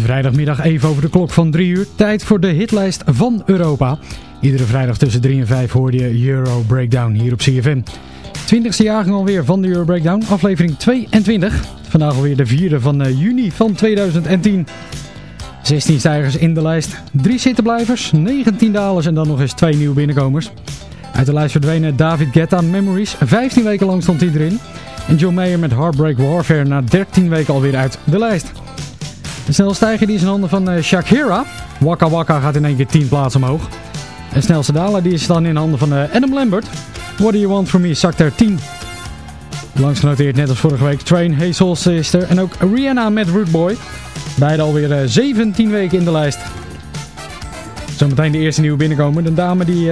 Vrijdagmiddag even over de klok van 3 uur. Tijd voor de hitlijst van Europa. Iedere vrijdag tussen 3 en 5 hoorde je Euro Breakdown hier op CFM. 20ste jaargang alweer van de Euro Breakdown, aflevering 22. Vandaag alweer de vierde van eh, juni van 2010. 16 stijgers in de lijst, 3 zittenblijvers, 19 dalers en dan nog eens 2 nieuwe binnenkomers. Uit de lijst verdwenen David Guetta Memories, 15 weken lang stond hij erin. En John Mayer met Heartbreak Warfare na 13 weken alweer uit de lijst. De stijger die is in handen van uh, Shakira. Waka Waka gaat in één keer 10 plaatsen omhoog. En snelste daler die is dan in handen van uh, Adam Lambert. What Do You Want From Me zakt er 10. Langs genoteerd net als vorige week Train, Soul Sister en ook Rihanna met Root Boy. Beide alweer uh, 17 weken in de lijst. Zometeen de eerste nieuwe binnenkomen. De dame die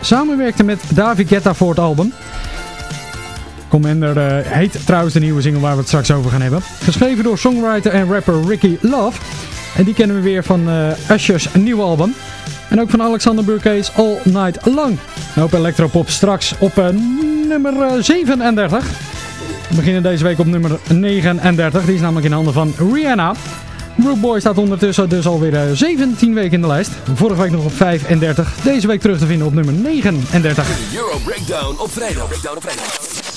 samenwerkte met David Guetta voor het album. Commander uh, heet trouwens de nieuwe single waar we het straks over gaan hebben. Geschreven door songwriter en rapper Ricky Love. En die kennen we weer van uh, Usher's nieuwe album. En ook van Alexander Burke's All Night Long. Een hoop electropop straks op uh, nummer 37. We beginnen deze week op nummer 39. Die is namelijk in handen van Rihanna. Root Boy staat ondertussen dus alweer 17 weken in de lijst. Vorige week nog op 35. Deze week terug te vinden op nummer 39. De Euro Breakdown op vrijdag. Breakdown op vrijdag.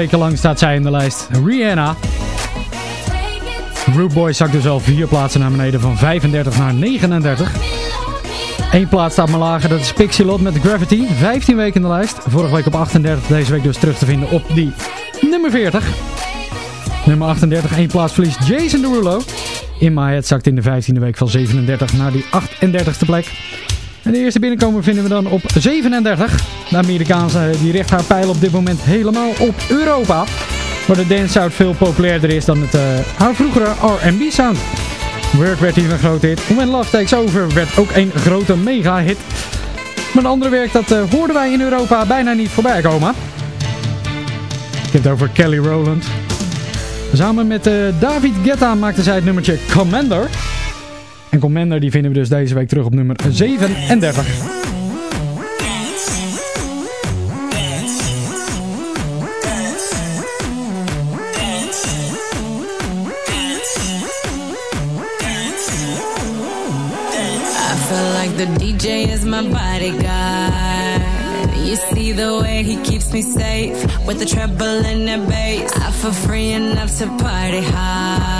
Weken lang staat zij in de lijst. Rihanna. Rude Boy zakt dus al vier plaatsen naar beneden van 35 naar 39. Eén plaats staat maar lager, dat is Pixie Lot met Gravity. 15 weken in de lijst. Vorige week op 38, deze week dus terug te vinden op die nummer 40. Nummer 38, één plaats verliest Jason Derulo. In My Head zakt in de 15e week van 37 naar die 38e plek. En de eerste binnenkomer vinden we dan op 37. De Amerikaanse die richt haar pijl op dit moment helemaal op Europa. Waar de dance sound veel populairder is dan het, eh, haar vroegere R&B sound. Work werd hier een grote hit. When Love Takes Over werd ook een grote mega hit. Maar een andere werk dat eh, hoorden wij in Europa bijna niet voorbij komen. Ik heb het over Kelly Rowland. Samen met eh, David Guetta maakte zij het nummertje Commander. En Commander die vinden we dus deze week terug op nummer 37. I feel like the DJ is my bodyguard. You see the way he keeps me safe with the treble and the bass. I feel free enough to party hard.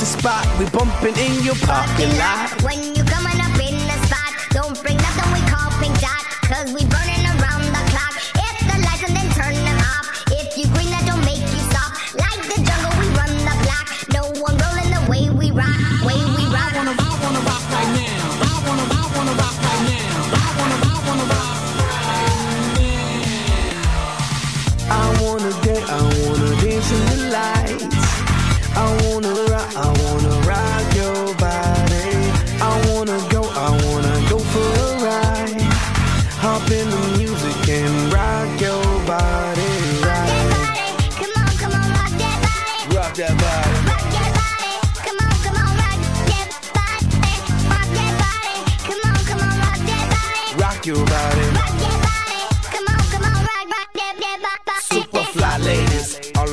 Mr. Spot. We bumping in your parking lot.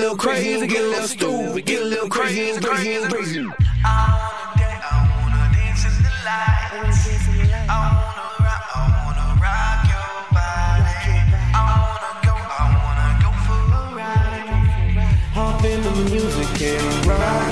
little crazy, get a little stupid, get a little crazy, crazy, crazy. I wanna dance, I wanna dance in the lights. I wanna rock, I wanna rock your body. I wanna go, I wanna go for a ride. Hop in the music and ride.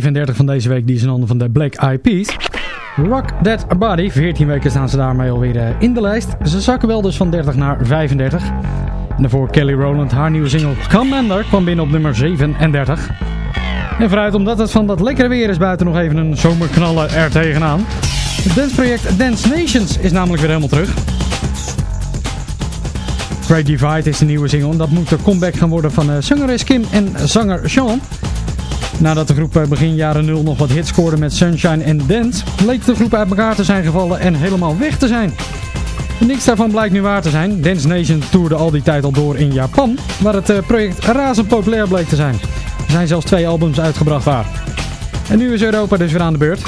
35 van deze week die is in handen van de Black Eyed Peas. Rock That Body, 14 weken staan ze daarmee alweer eh, in de lijst. Ze zakken wel dus van 30 naar 35. En daarvoor Kelly Rowland, haar nieuwe single Commander kwam binnen op nummer 37. En vooruit omdat het van dat lekkere weer is buiten nog even een zomerknallen er tegenaan. Het danceproject Dance Nations is namelijk weer helemaal terug. Great Divide is de nieuwe single en dat moet de comeback gaan worden van uh, zangeres Kim en zanger Sean. Nadat de groep begin jaren 0 nog wat hits scoorde met Sunshine en Dance, leek de groep uit elkaar te zijn gevallen en helemaal weg te zijn. Niks daarvan blijkt nu waar te zijn. Dance Nation toerde al die tijd al door in Japan, waar het eh, project razend populair bleek te zijn. Er zijn zelfs twee albums uitgebracht daar. En nu is Europa dus weer aan de beurt.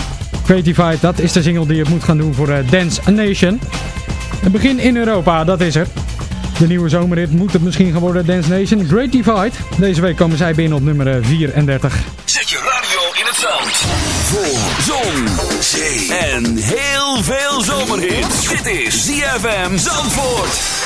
Creatified, dat is de single die het moet gaan doen voor eh, Dance Nation. Het begin in Europa, dat is er. De nieuwe zomerrit moet het misschien gaan worden Dance Nation Great Divide. Deze week komen zij binnen op nummer eh, 34. Zet je radio in het zand. Voor zon, zee en heel veel zomerhit. Dit is ZFM Zandvoort.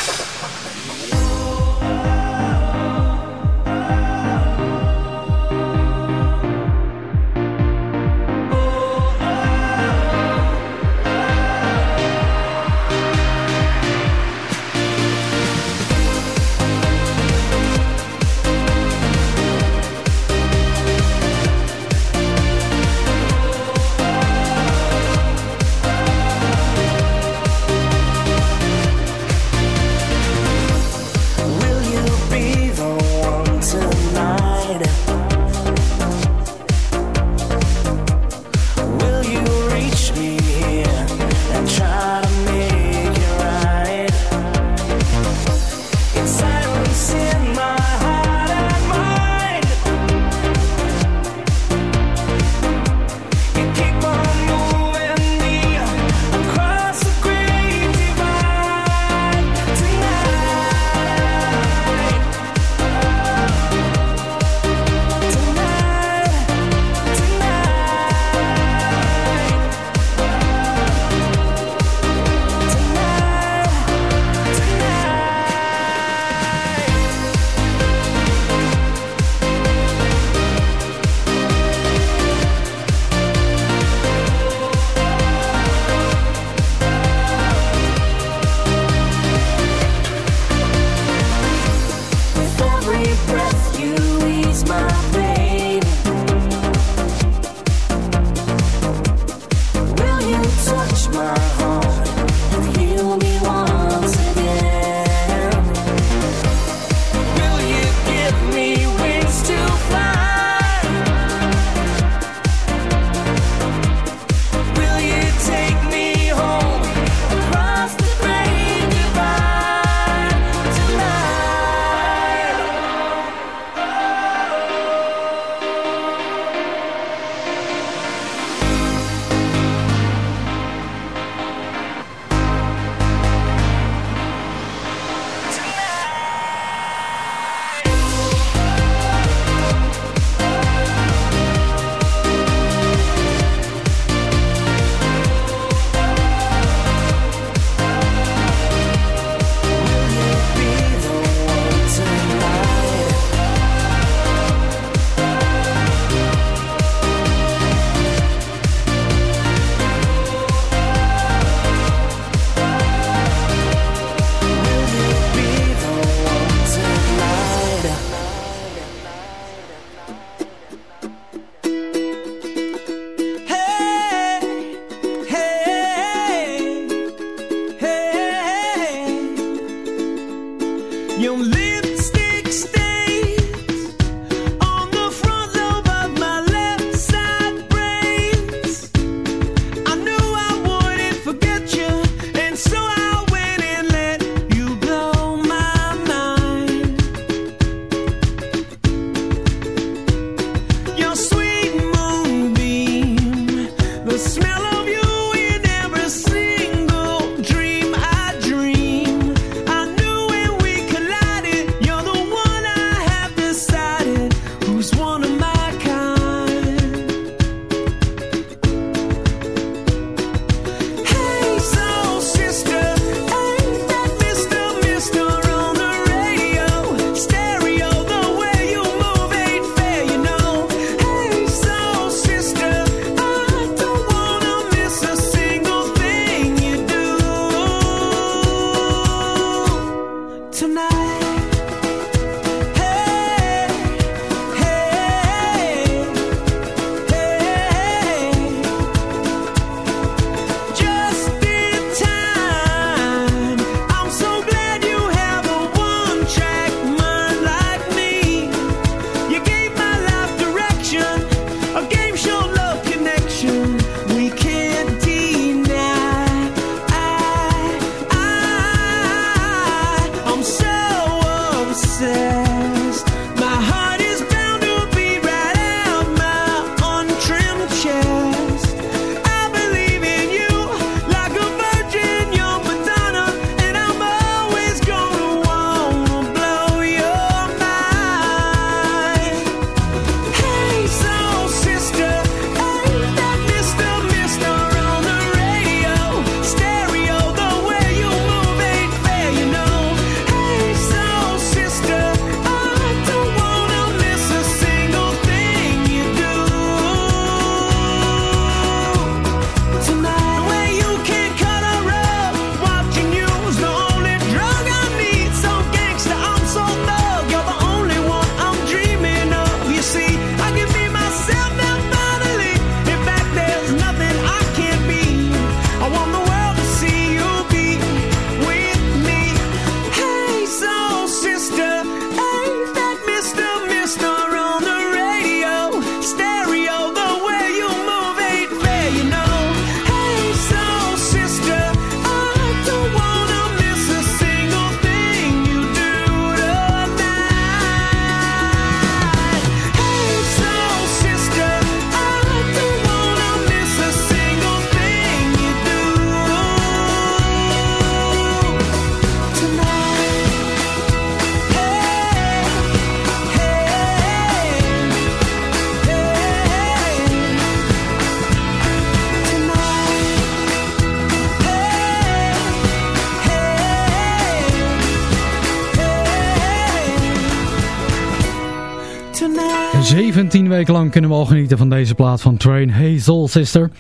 17 weken lang kunnen we al genieten van deze plaat van Train Soul Sister.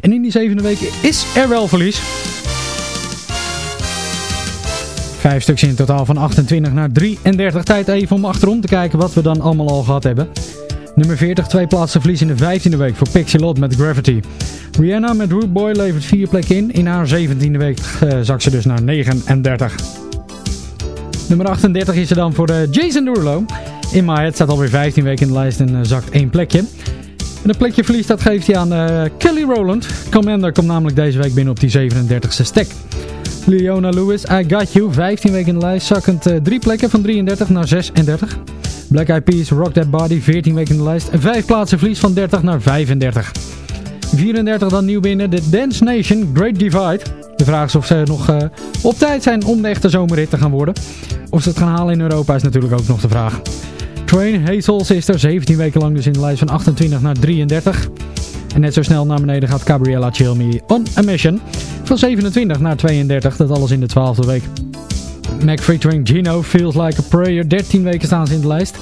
En in die zevende week is er wel verlies. Vijf stuks in totaal van 28 naar 33. Tijd even om achterom te kijken wat we dan allemaal al gehad hebben. Nummer 40, twee plaatsen verlies in de 15e week voor Pixie Lot met Gravity. Rihanna met Root Boy levert vier plekken in. In haar 17e week uh, zakt ze dus naar 39. Nummer 38 is er dan voor uh, Jason Derulo. In My Head staat alweer 15 weken in de lijst en uh, zakt één plekje. En een plekje verlies dat geeft hij aan uh, Kelly Rowland. Commander komt namelijk deze week binnen op die 37e stek. Leona Lewis, I Got You, 15 weken in de lijst, zakkend uh, drie plekken van 33 naar 36. Black Eyed Peas, Rock That Body, 14 weken in de lijst, vijf plaatsen verlies van 30 naar 35. 34 dan nieuw binnen, de Dance Nation, Great Divide. De vraag is of ze nog uh, op tijd zijn om de echte zomerrit te gaan worden. Of ze het gaan halen in Europa is natuurlijk ook nog de vraag. Train, Soul Sister, 17 weken lang dus in de lijst van 28 naar 33. En net zo snel naar beneden gaat Gabriella Chill On A Mission. Van 27 naar 32, dat alles in de 12e week. Mac featuring Gino, Feels Like a Prayer, 13 weken staan ze in de lijst.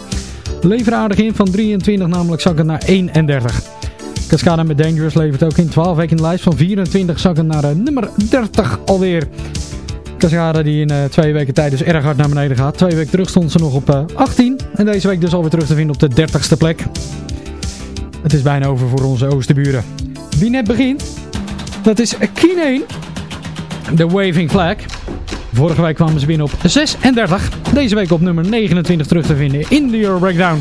Lever aardig in, van 23 namelijk zakken naar 31. Cascada met Dangerous levert ook in 12 weken in de lijst. Van 24 zakken naar uh, nummer 30 alweer. Cascada die in uh, twee weken tijd dus erg hard naar beneden gaat. Twee weken terug stond ze nog op uh, 18. En deze week dus alweer terug te vinden op de 30ste plek. Het is bijna over voor onze oosterburen. Wie net begint, dat is Kineen. De Waving Flag. Vorige week kwamen ze binnen op 36. Deze week op nummer 29 terug te vinden in de Euro Breakdown.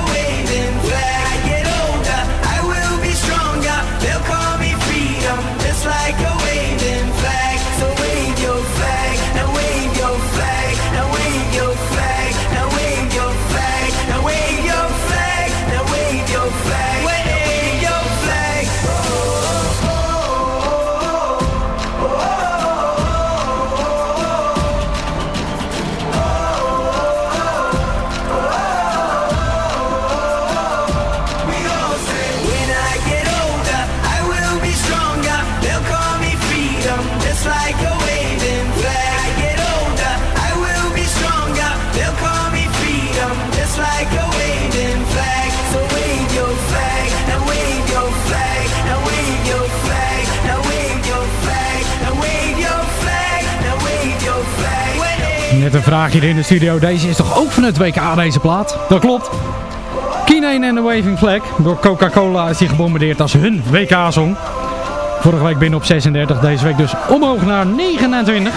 Net een vraagje in de studio. Deze is toch ook van het WK deze plaat? Dat klopt. Kineen en de Waving Flag. Door Coca-Cola is die gebombardeerd als hun WK-song. Vorige week binnen op 36. Deze week dus omhoog naar 29.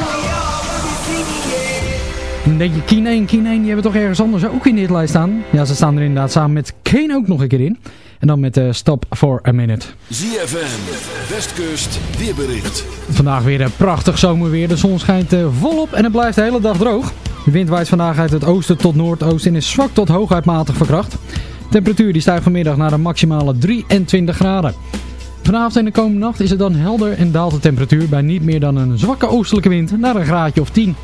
Dan denk je, Keen 1, Keen 1, die hebben toch ergens anders ook in de hitlijst staan? Ja, ze staan er inderdaad samen met Kane ook nog een keer in. En dan met Stop for a Minute. ZFM, Westkust, weerbericht. Vandaag weer een prachtig zomerweer. De zon schijnt uh, volop en het blijft de hele dag droog. De wind waait vandaag uit het oosten tot noordoosten en is zwak tot hooguit matig verkracht. De temperatuur die stijgt vanmiddag naar een maximale 23 graden. Vanavond en de komende nacht is het dan helder en daalt de temperatuur bij niet meer dan een zwakke oostelijke wind naar een graadje of 10.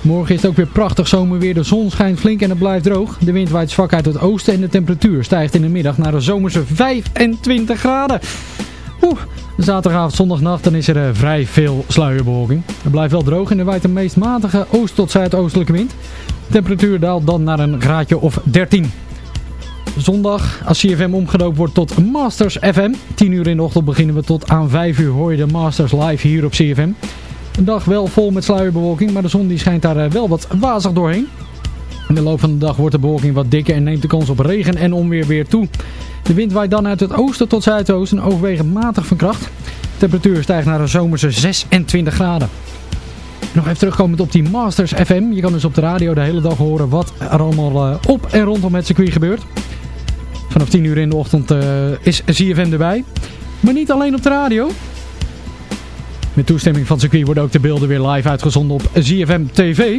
Morgen is het ook weer prachtig zomerweer. De zon schijnt flink en het blijft droog. De wind waait zwak uit het oosten en de temperatuur stijgt in de middag naar de zomerse 25 graden. Oeh, zaterdagavond, zondagnacht, dan is er uh, vrij veel sluierbewolking. Het blijft wel droog en er waait een meest matige oost- tot zuidoostelijke wind. De temperatuur daalt dan naar een graadje of 13. Zondag, als CFM omgedoopt wordt tot Masters FM. 10 uur in de ochtend beginnen we tot aan 5 uur hoor je de Masters live hier op CFM. Een dag wel vol met sluierbewolking, maar de zon die schijnt daar wel wat wazig doorheen. In de loop van de dag wordt de bewolking wat dikker en neemt de kans op regen en onweer weer toe. De wind waait dan uit het oosten tot zuidoosten overwegend matig van kracht. De temperatuur stijgt naar een zomerse 26 graden. Nog even terugkomend op die Masters FM. Je kan dus op de radio de hele dag horen wat er allemaal op en rondom het circuit gebeurt. Vanaf 10 uur in de ochtend uh, is ZFM erbij. Maar niet alleen op de radio. Met toestemming van circuit worden ook de beelden weer live uitgezonden op ZFM TV.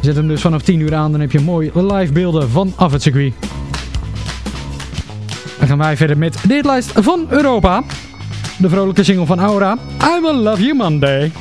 Zet hem dus vanaf 10 uur aan, dan heb je mooi live beelden vanaf het circuit. Dan gaan wij verder met de hitlijst van Europa. De vrolijke single van Aura, I Will Love You Monday.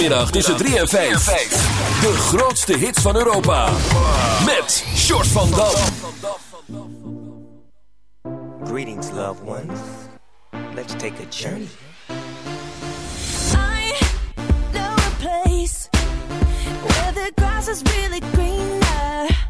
Vrijdagmiddag tussen 3 en 5. De grootste hits van Europa. Met Short van Dam. Greetings, loved ones. Let's take a journey. I know a place where the grass is really greener.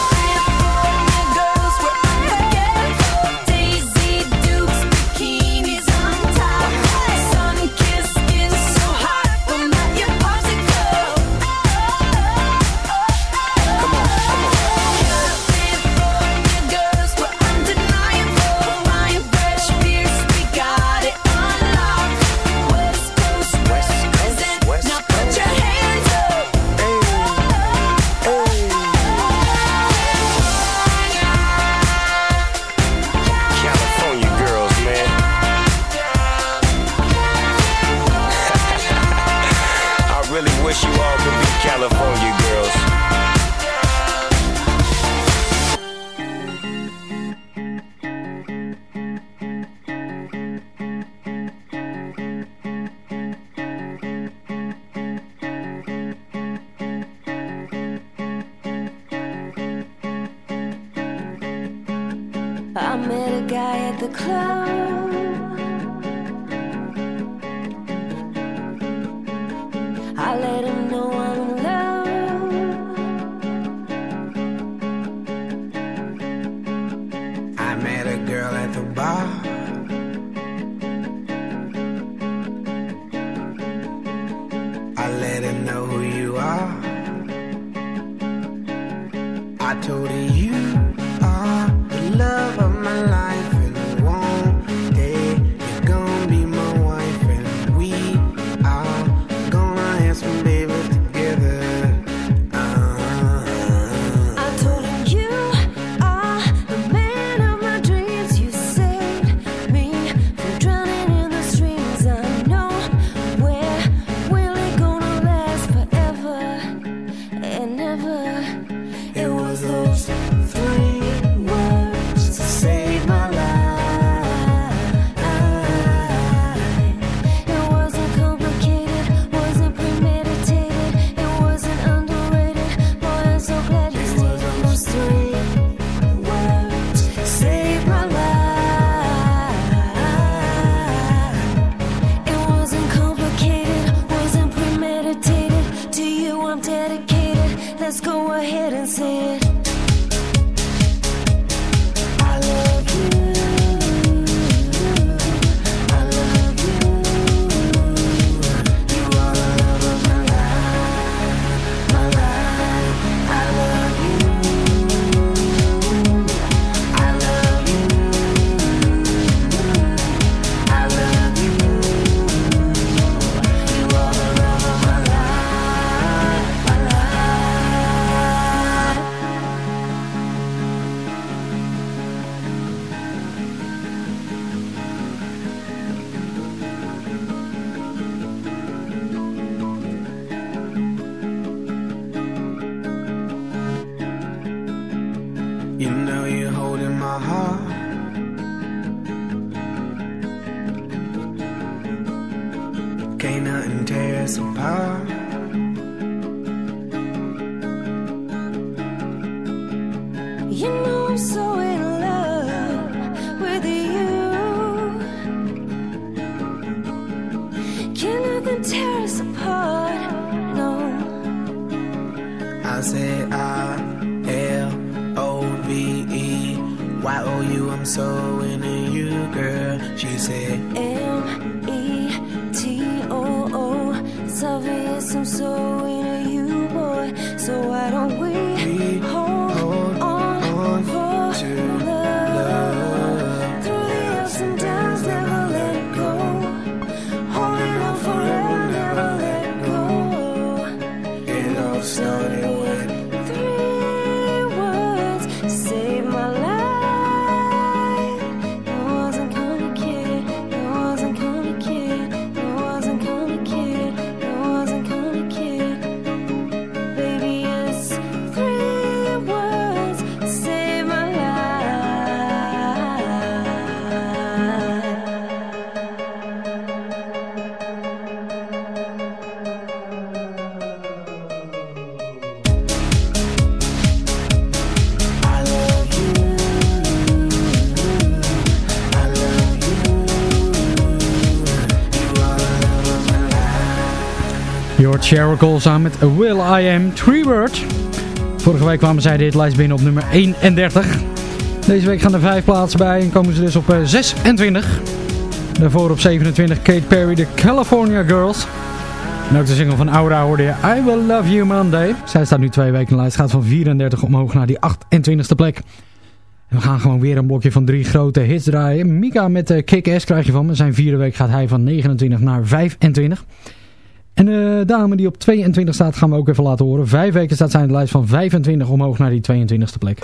Jericho samen met Will I Am Three Words. Vorige week kwamen zij de hitlijst binnen op nummer 31. Deze week gaan er vijf plaatsen bij en komen ze dus op eh, 26. Daarvoor op 27 Kate Perry, de California Girls. En ook de single van Aura hoorde je I Will Love You Monday. Zij staat nu twee weken in de lijst, gaat van 34 omhoog naar die 28e plek. En we gaan gewoon weer een blokje van drie grote hits draaien. Mika met de Kick-Ass krijg je van me. Zijn vierde week gaat hij van 29 naar 25. En de dame die op 22 staat gaan we ook even laten horen. Vijf weken staat zij in de lijst van 25 omhoog naar die 22e plek.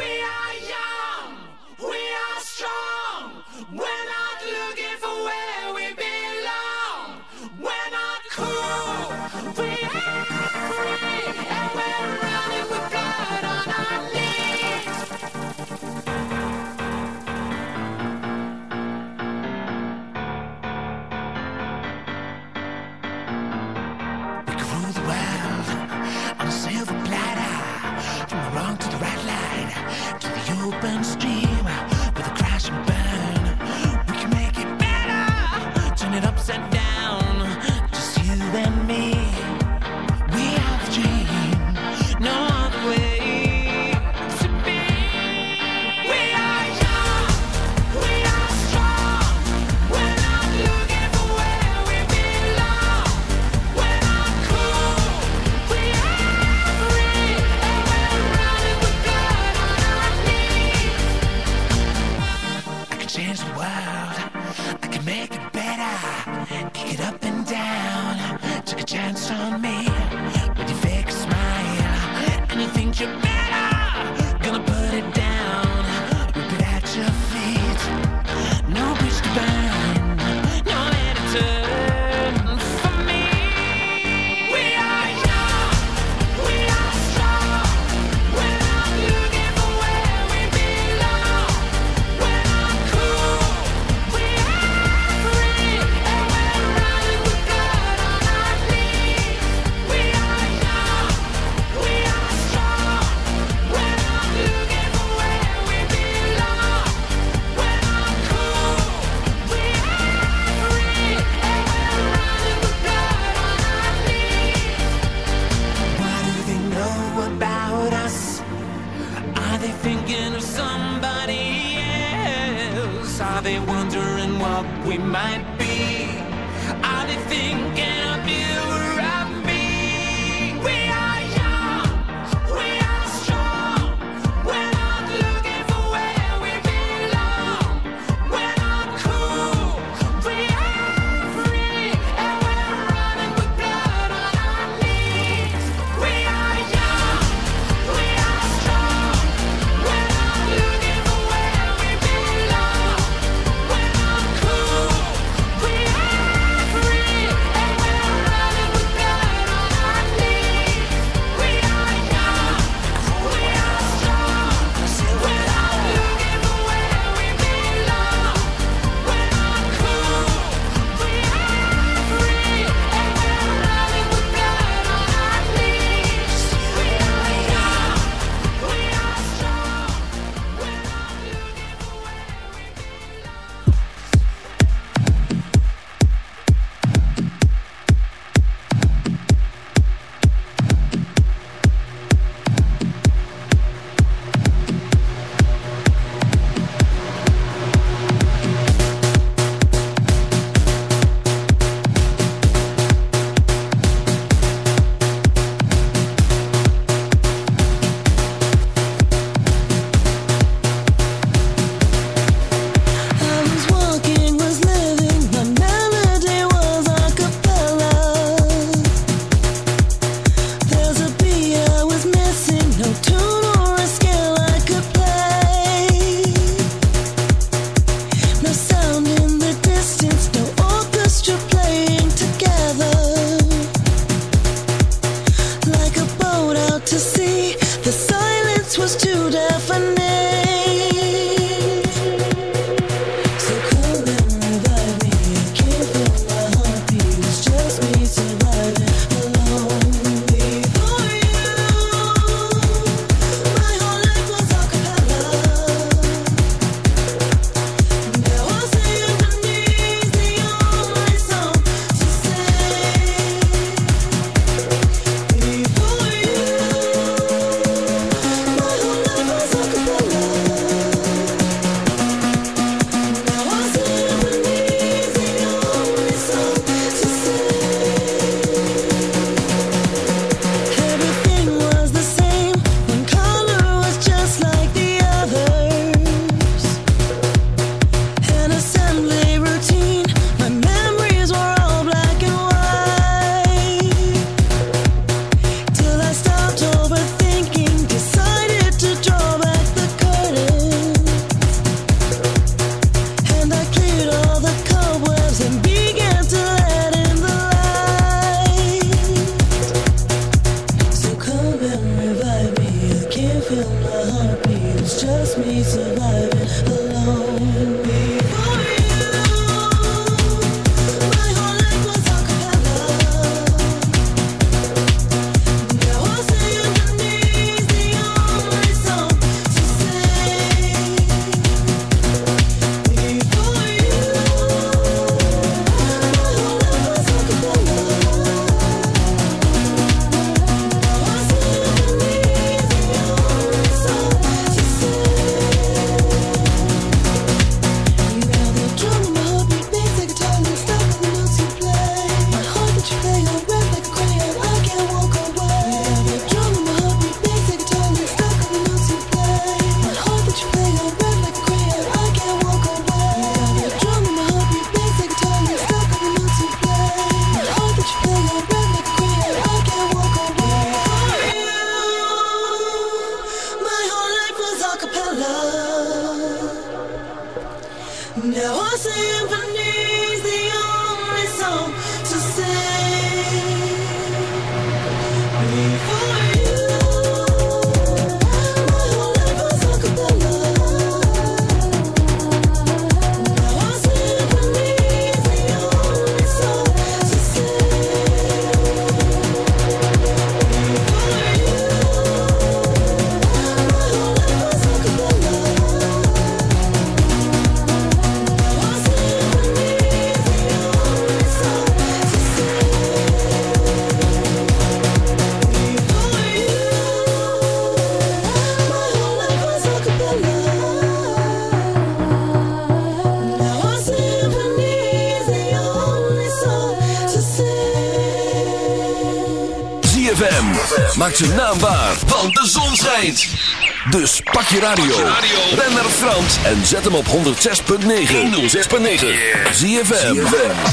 Maakt zijn naam waar, want de zon schijnt. Dus pak je radio, ren naar Frans en zet hem op 106.9. 106.9. Zie je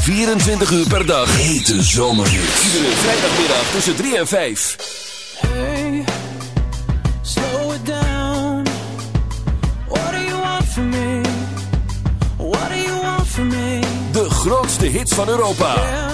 24 uur per dag. Hete zomerhits. Iedere vrijdagmiddag tussen 3 en 5. Hey, slow it down. What do you want from me? What do you want from me? De grootste hits van Europa.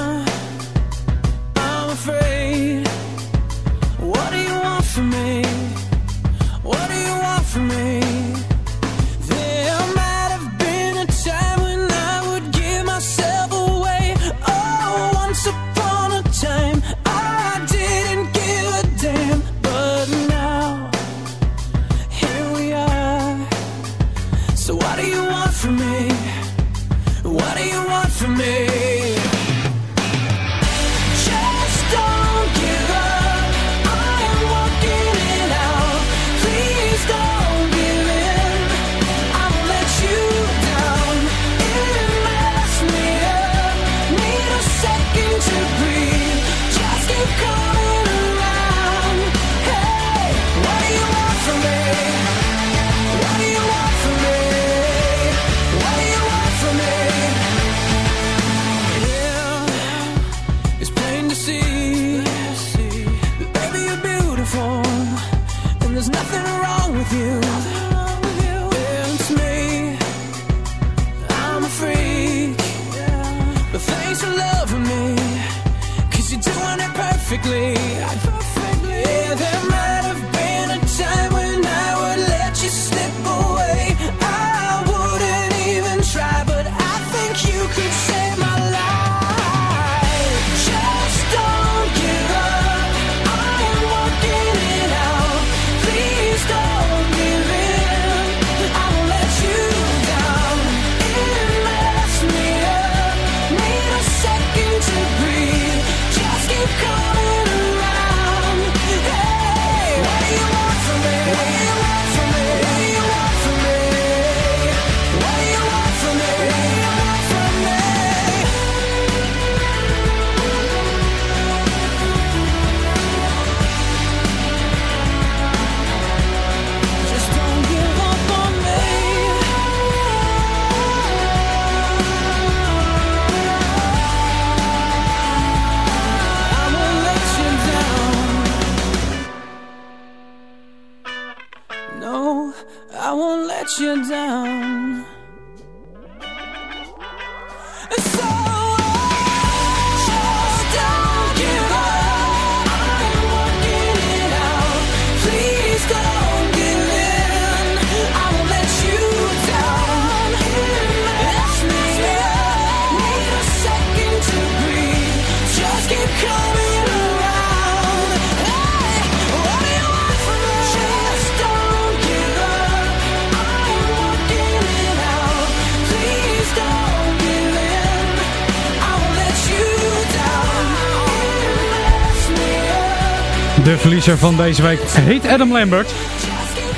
De verliezer van deze week heet Adam Lambert.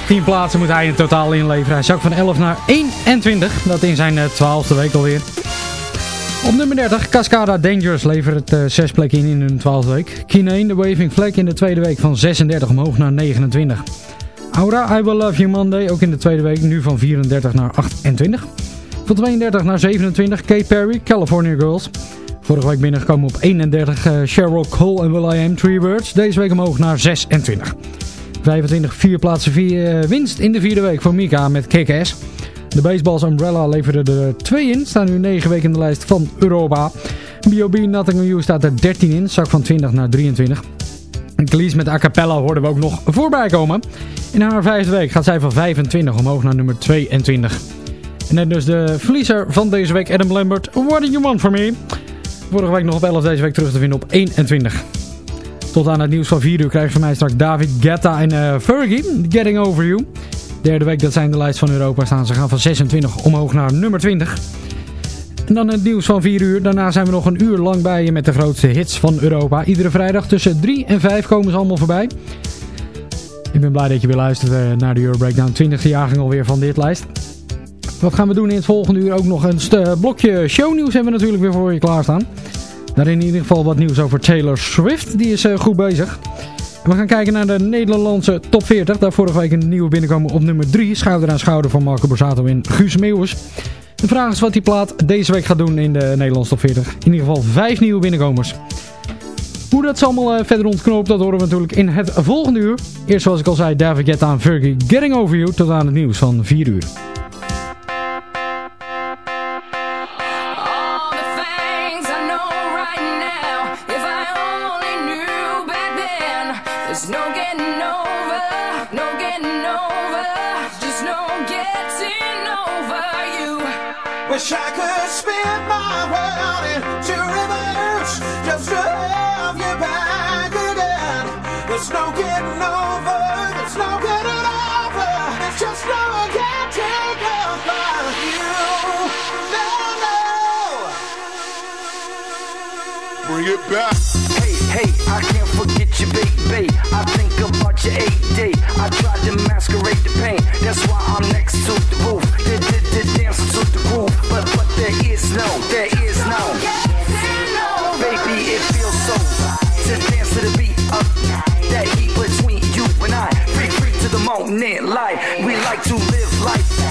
10 plaatsen moet hij in totaal inleveren. Hij zak van 11 naar 21. Dat in zijn eh, twaalfde week alweer. Op nummer 30, Cascada Dangerous levert het 6 plekken in in hun 12e week. Kineen, de Waving Flag in de tweede week van 36 omhoog naar 29. Aura, I Will Love You Monday, ook in de tweede week, nu van 34 naar 28. Van 32 naar 27, Kate Perry, California Girls. Vorige week binnengekomen op 31, eh, Sheryl Cole en Will I Am, Three Words. Deze week omhoog naar 26. 25, vier plaatsen vier, eh, winst in de vierde week voor Mika met Kick-Ass. De Baseballs Umbrella leverde er twee in, staan nu 9 weken in de lijst van Europa. B.O.B. Nothing on You staat er 13 in, zak van 20 naar 23. En Cleese met A Cappella hoorden we ook nog voorbij komen. In haar vijfde week gaat zij van 25 omhoog naar nummer 22. En dan dus de verliezer van deze week, Adam Lambert. What do you want from me? Vorige week nog op 11, deze week terug te vinden op 21. Tot aan het nieuws van 4 uur krijg je van mij straks David Guetta en eh, Fergie, Getting Over You. Derde week, dat zijn de lijst van Europa staan. Ze gaan van 26 omhoog naar nummer 20. En dan het nieuws van 4 uur. Daarna zijn we nog een uur lang bij je met de grootste hits van Europa. Iedere vrijdag tussen 3 en 5 komen ze allemaal voorbij. Ik ben blij dat je weer luistert eh, naar de Euro Breakdown 20e jaargang alweer van dit lijst. Wat gaan we doen in het volgende uur? Ook nog een st- blokje shownieuws hebben we natuurlijk weer voor je klaarstaan. Daarin in ieder geval wat nieuws over Taylor Swift. Die is eh, goed bezig. We gaan kijken naar de Nederlandse top 40. Daar vorige week een nieuwe binnenkomen op nummer 3. Schouder aan schouder van Marco Borsato en Guus Meeuwers. De vraag is wat die plaat deze week gaat doen in de Nederlandse top 40. In ieder geval vijf nieuwe binnenkomers. Hoe dat allemaal eh, verder ontknoopt, dat horen we natuurlijk in het volgende uur. Eerst zoals ik al zei, David Guetta aan Fergie Getting Over You tot aan het nieuws van 4 uur. Wish I could spin my world into reverse just to have you back again. There's no getting over, there's no getting over, there's just no getting over you. No, no. Bring it back. Hey, hey, I can't forget you, baby. I think about your AD. I tried to masquerade the pain. That's why I'm next to the roof. There is no, there is no. Baby, it feels so to dance to the beat of that heat between you and I. Free, free to the moment, light. We like to live life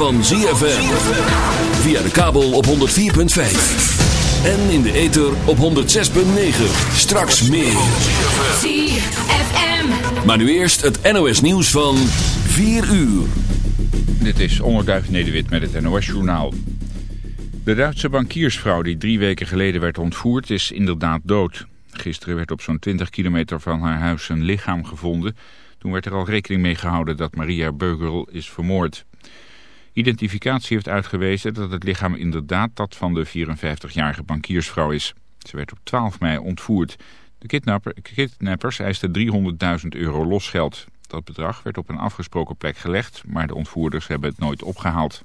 van ZFM. Via de kabel op 104.5. En in de ether op 106.9. Straks meer. ZFM. Maar nu eerst het NOS nieuws van 4 uur. Dit is Onderduif Nederwit met het NOS-journaal. De Duitse bankiersvrouw die drie weken geleden werd ontvoerd is inderdaad dood. Gisteren werd op zo'n 20 kilometer van haar huis een lichaam gevonden. Toen werd er al rekening mee gehouden dat Maria Beugel is vermoord. Identificatie heeft uitgewezen dat het lichaam inderdaad dat van de 54-jarige bankiersvrouw is. Ze werd op 12 mei ontvoerd. De kidnapper, kidnappers eisten 300.000 euro losgeld. Dat bedrag werd op een afgesproken plek gelegd, maar de ontvoerders hebben het nooit opgehaald.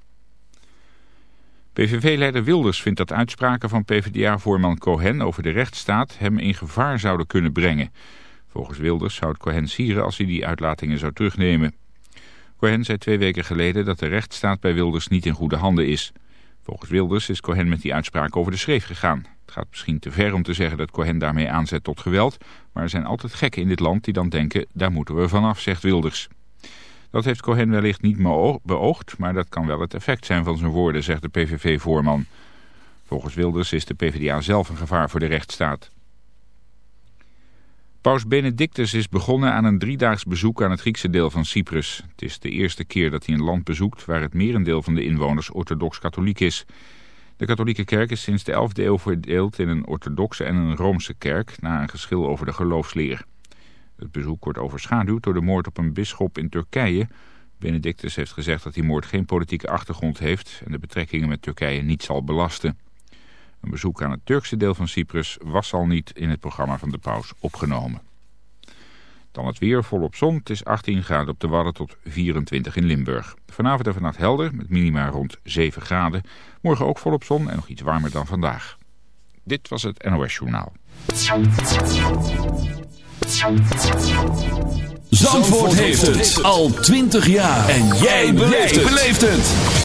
PVV-leider Wilders vindt dat uitspraken van PvdA-voorman Cohen over de rechtsstaat hem in gevaar zouden kunnen brengen. Volgens Wilders zou het Cohen sieren als hij die uitlatingen zou terugnemen. Cohen zei twee weken geleden dat de rechtsstaat bij Wilders niet in goede handen is. Volgens Wilders is Cohen met die uitspraak over de schreef gegaan. Het gaat misschien te ver om te zeggen dat Cohen daarmee aanzet tot geweld, maar er zijn altijd gekken in dit land die dan denken, daar moeten we vanaf, zegt Wilders. Dat heeft Cohen wellicht niet beo- beoogd, maar dat kan wel het effect zijn van zijn woorden, zegt de PVV-voorman. Volgens Wilders is de PvdA zelf een gevaar voor de rechtsstaat. Paus Benedictus is begonnen aan een driedaags bezoek aan het Griekse deel van Cyprus. Het is de eerste keer dat hij een land bezoekt waar het merendeel van de inwoners orthodox-katholiek is. De katholieke kerk is sinds de 11e eeuw verdeeld in een orthodoxe en een roomse kerk na een geschil over de geloofsleer. Het bezoek wordt overschaduwd door de moord op een bisschop in Turkije. Benedictus heeft gezegd dat die moord geen politieke achtergrond heeft en de betrekkingen met Turkije niet zal belasten. Een bezoek aan het Turkse deel van Cyprus was al niet in het programma van de paus opgenomen. Dan het weer volop zon. Het is 18 graden op de Wadden tot 24 in Limburg. Vanavond en vannacht helder met minima rond 7 graden. Morgen ook volop zon en nog iets warmer dan vandaag. Dit was het NOS Journaal. Zandvoort heeft het al 20 jaar. En jij beleeft het.